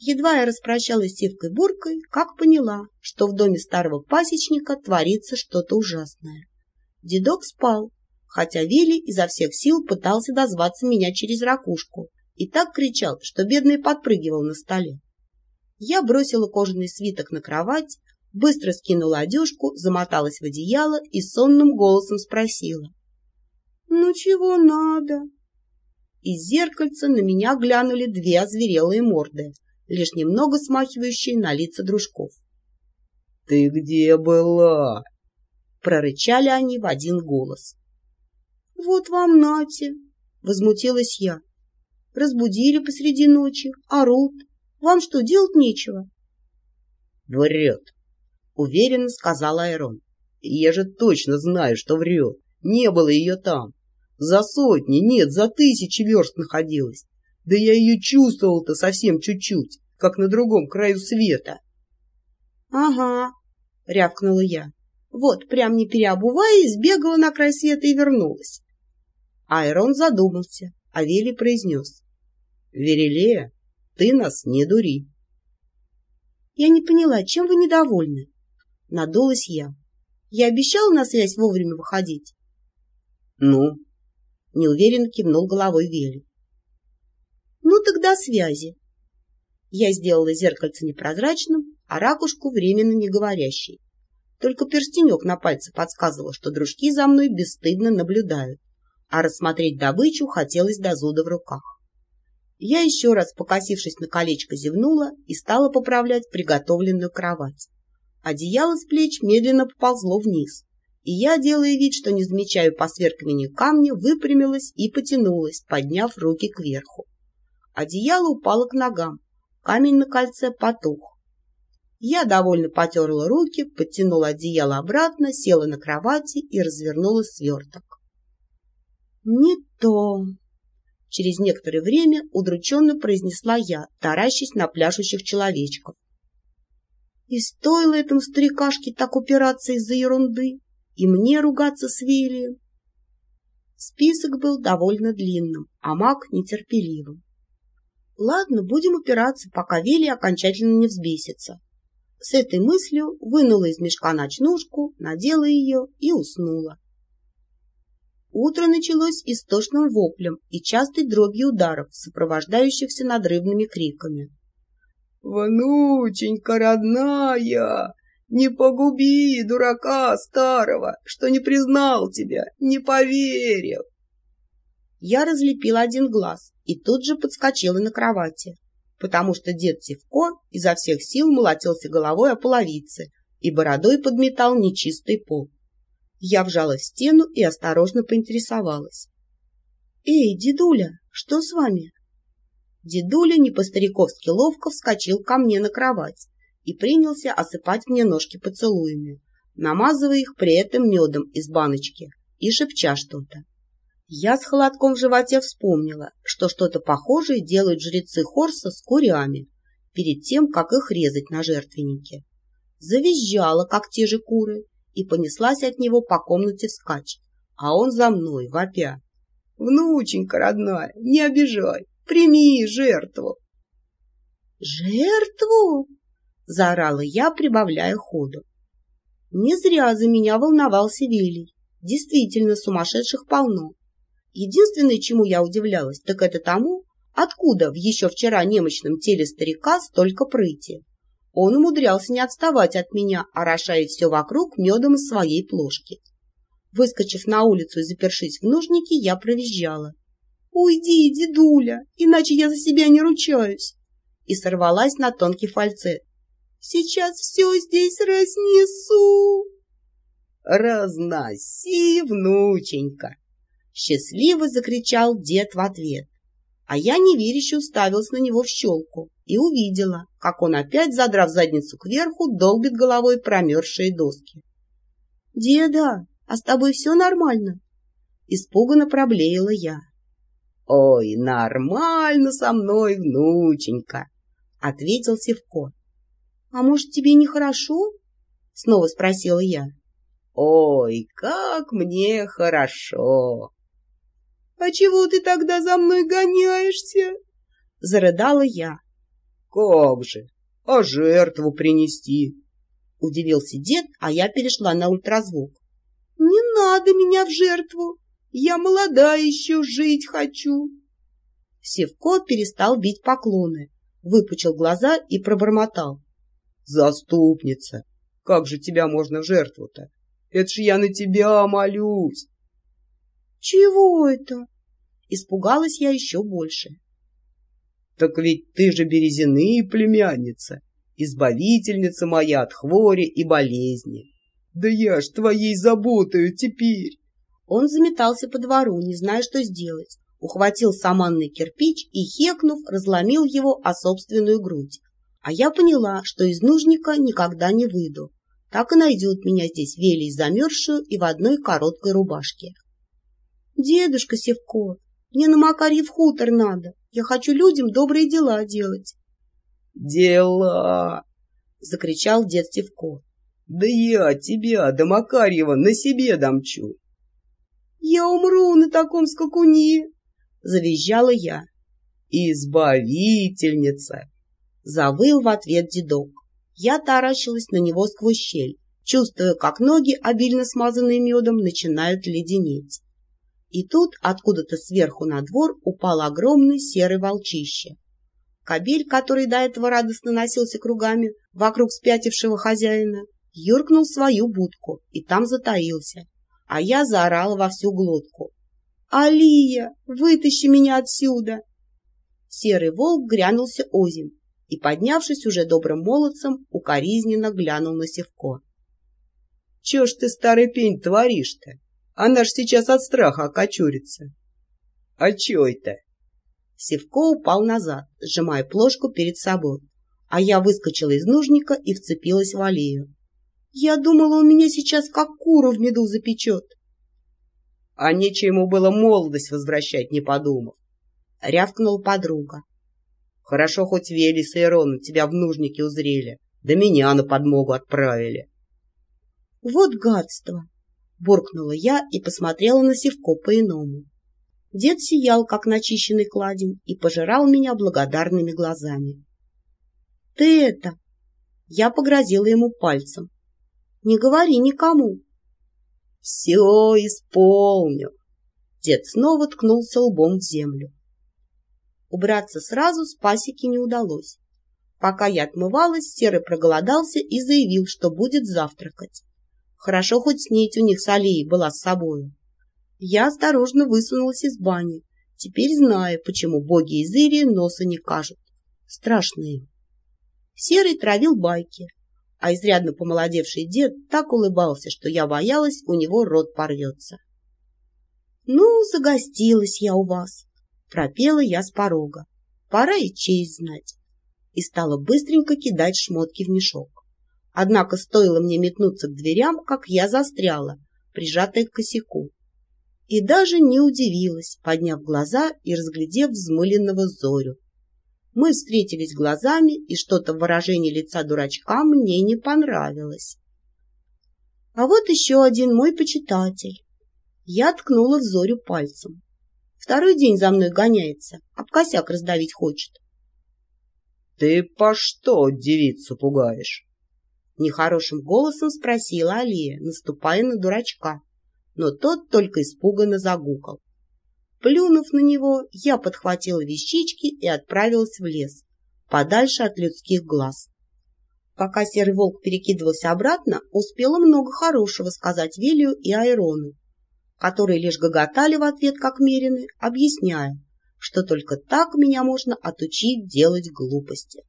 Едва я распрощалась с Сивкой-буркой, как поняла, что в доме старого пасечника творится что-то ужасное. Дедок спал, хотя Вилли изо всех сил пытался дозваться меня через ракушку и так кричал, что бедный подпрыгивал на столе. Я бросила кожаный свиток на кровать, быстро скинула одежку, замоталась в одеяло и сонным голосом спросила. — Ну чего надо? Из зеркальца на меня глянули две озверелые морды — лишь немного смахивающие на лица дружков. — Ты где была? — прорычали они в один голос. — Вот вам нате! — возмутилась я. — Разбудили посреди ночи, орут. Вам что, делать нечего? — Врет, — уверенно сказал Айрон. — Я же точно знаю, что врет. Не было ее там. За сотни, нет, за тысячи верст находилась. Да я ее чувствовал-то совсем чуть-чуть, как на другом краю света. — Ага, — рявкнула я. Вот, прям не переобуваясь, сбегала на край света и вернулась. Айрон задумался, а Вели произнес. — Верелея, ты нас не дури. Я не поняла, чем вы недовольны? Надулась я. Я обещала на связь вовремя выходить. — Ну? — неуверенно кивнул головой Вели. Ну, тогда связи. Я сделала зеркальце непрозрачным, а ракушку временно не говорящей. Только перстенек на пальце подсказывал, что дружки за мной бесстыдно наблюдают, а рассмотреть добычу хотелось до зуда в руках. Я еще раз, покосившись на колечко, зевнула и стала поправлять приготовленную кровать. Одеяло с плеч медленно поползло вниз, и я, делая вид, что не замечаю посверкивания камня, выпрямилась и потянулась, подняв руки кверху. Одеяло упало к ногам. Камень на кольце потух. Я довольно потерла руки, подтянула одеяло обратно, села на кровати и развернула сверток. «Не то!» Через некоторое время удрученно произнесла я, таращась на пляшущих человечков. И стоило этому старикашке так упираться из-за ерунды, и мне ругаться с Вилием. Список был довольно длинным, а маг нетерпеливым. Ладно, будем упираться, пока Вилли окончательно не взбесится. С этой мыслью вынула из мешка ночнушку, надела ее и уснула. Утро началось истошным воплем и частой дробью ударов, сопровождающихся надрывными криками. — Внученька родная, не погуби дурака старого, что не признал тебя, не поверил! Я разлепила один глаз и тут же подскочила на кровати, потому что дед Севко изо всех сил молотился головой о половице и бородой подметал нечистый пол. Я вжала в стену и осторожно поинтересовалась. — Эй, дедуля, что с вами? Дедуля не по-стариковски ловко вскочил ко мне на кровать и принялся осыпать мне ножки поцелуями, намазывая их при этом медом из баночки и шепча что-то. Я с холодком в животе вспомнила, что что-то похожее делают жрецы Хорса с курями перед тем, как их резать на жертвеннике. Завизжала, как те же куры, и понеслась от него по комнате вскачь, а он за мной, вопя. «Внученька родная, не обижай, прими жертву!» «Жертву?» — заорала я, прибавляя ходу. Не зря за меня волновался Вилий. Действительно, сумасшедших полно. Единственное, чему я удивлялась, так это тому, откуда в еще вчера немощном теле старика столько прыти. Он умудрялся не отставать от меня, орошая все вокруг медом из своей плошки. Выскочив на улицу и запершись в нужнике, я провизжала. «Уйди, дедуля, иначе я за себя не ручаюсь!» И сорвалась на тонкий фальцет. «Сейчас все здесь разнесу!» «Разноси, внученька!» Счастливо закричал дед в ответ. А я неверяще уставилась на него в щелку и увидела, как он опять, задрав задницу кверху, долбит головой промерзшие доски. — Деда, а с тобой все нормально? — испуганно проблеяла я. — Ой, нормально со мной, внученька, — ответил Севко. — А может, тебе нехорошо? — снова спросила я. — Ой, как мне хорошо! «А чего ты тогда за мной гоняешься?» — зарыдала я. Как же? А жертву принести? Удивился дед, а я перешла на ультразвук. Не надо меня в жертву. Я молода еще, жить хочу. Севко перестал бить поклоны, выпучил глаза и пробормотал. Заступница, как же тебя можно в жертву-то? Это ж я на тебя молюсь. Чего это? Испугалась я еще больше. Так ведь ты же Березины племянница, избавительница моя от хвори и болезни. Да я ж твоей заботою теперь. Он заметался по двору, не зная, что сделать. Ухватил саманный кирпич и, хекнув, разломил его о собственную грудь. А я поняла, что из нужника никогда не выйду. Так и найдет меня здесь велей замерзшую и в одной короткой рубашке. Дедушка Севко, мне на Макарьев хутор надо. Я хочу людям добрые дела делать. Дела! Закричал дед Севко. Да я тебя, до Макарьева, на себе домчу. Я умру на таком скакуне, завизжала я. Избавительница! Завыл в ответ дедок. Я таращилась на него сквозь щель, чувствуя, как ноги, обильно смазанные медом, начинают леденеть. И тут откуда-то сверху на двор упал огромный серый волчище. Кобель, который до этого радостно носился кругами вокруг спятившего хозяина, юркнул в свою будку и там затаился, а я заорала во всю глотку. «Алия, вытащи меня отсюда!» Серый волк грянулся озим и, поднявшись уже добрым молодцем, укоризненно глянул на Севко. — Чё ж ты, старый пень, творишь-то? Она ж сейчас от страха окочурится. — А чё это? Севко упал назад, сжимая плошку перед собой, а я выскочила из нужника и вцепилась в аллею. Я думала, он меня сейчас как куру в меду запечет. — А нечему было молодость возвращать, не подумав. — рявкнула подруга. — Хорошо, хоть Велес и Ирон тебя в нужнике узрели, да меня на подмогу отправили. — Вот гадство! — буркнула я и посмотрела на Севко по-иному. Дед сиял, как начищенный кладень, и пожирал меня благодарными глазами. — Ты это... Я погрозила ему пальцем. — Не говори никому. — Все исполню. Дед снова ткнулся лбом в землю. Убраться сразу с пасеки не удалось. Пока я отмывалась, Серый проголодался и заявил, что будет завтракать. Хорошо, хоть снеть у них с Алией была с собою. Я осторожно высунулась из бани, теперь знаю, почему боги из Ирии носа не кажут. Страшно им. Серый травил байки, а изрядно помолодевший дед так улыбался, что я боялась, у него рот порвется. — Ну, загостилась я у вас, — пропела я с порога. Пора и честь знать. И стала быстренько кидать шмотки в мешок. Однако стоило мне метнуться к дверям, как я застряла, прижатая к косяку. И даже не удивилась, подняв глаза и разглядев взмыленного Зорю. Мы встретились глазами, и что-то в выражении лица дурачка мне не понравилось. А вот еще один мой почитатель. Я ткнула в Зорю пальцем. Второй день за мной гоняется, об косяк раздавить хочет. — Ты по что девицу пугаешь? Нехорошим голосом спросила Алия, наступая на дурачка, но тот только испуганно загукал. Плюнув на него, я подхватила вещички и отправилась в лес, подальше от людских глаз. Пока серый волк перекидывался обратно, успела много хорошего сказать Велию и Айрону, которые лишь гоготали в ответ как мерины, объясняя, что только так меня можно отучить делать глупости.